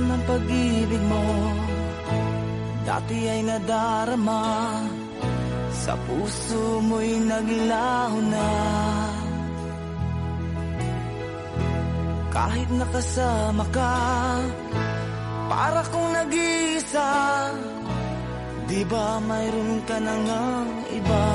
ang pag-ibig mo Dati ay nadarama. Sa puso mo'y naglaho na. Kahit nakasama ka Para kong nag-iisa. Di ba mayroon ka na ngang iba?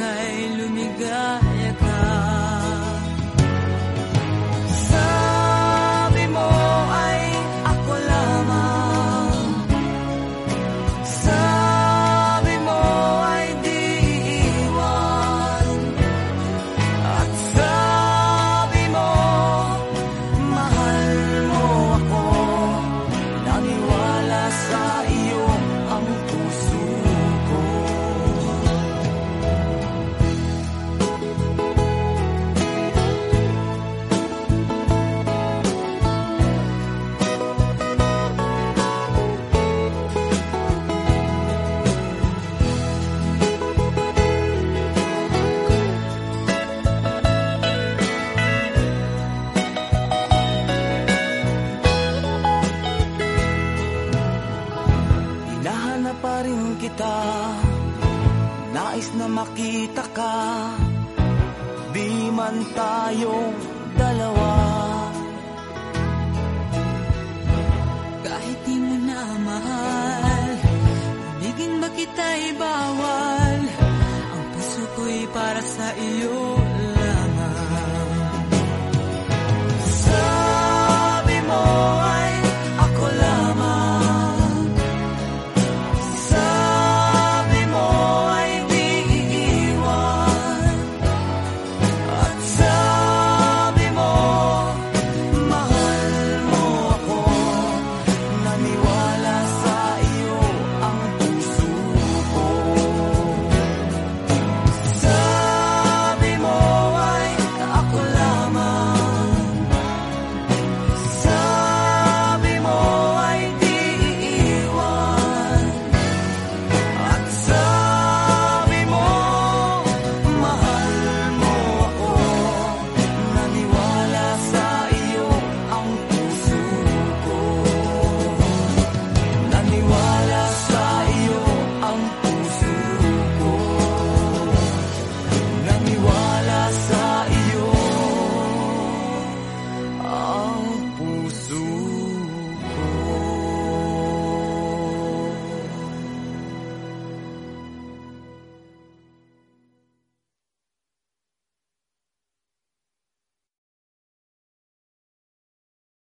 night. Pa rin kita. Nais na makita ka. Di man tayong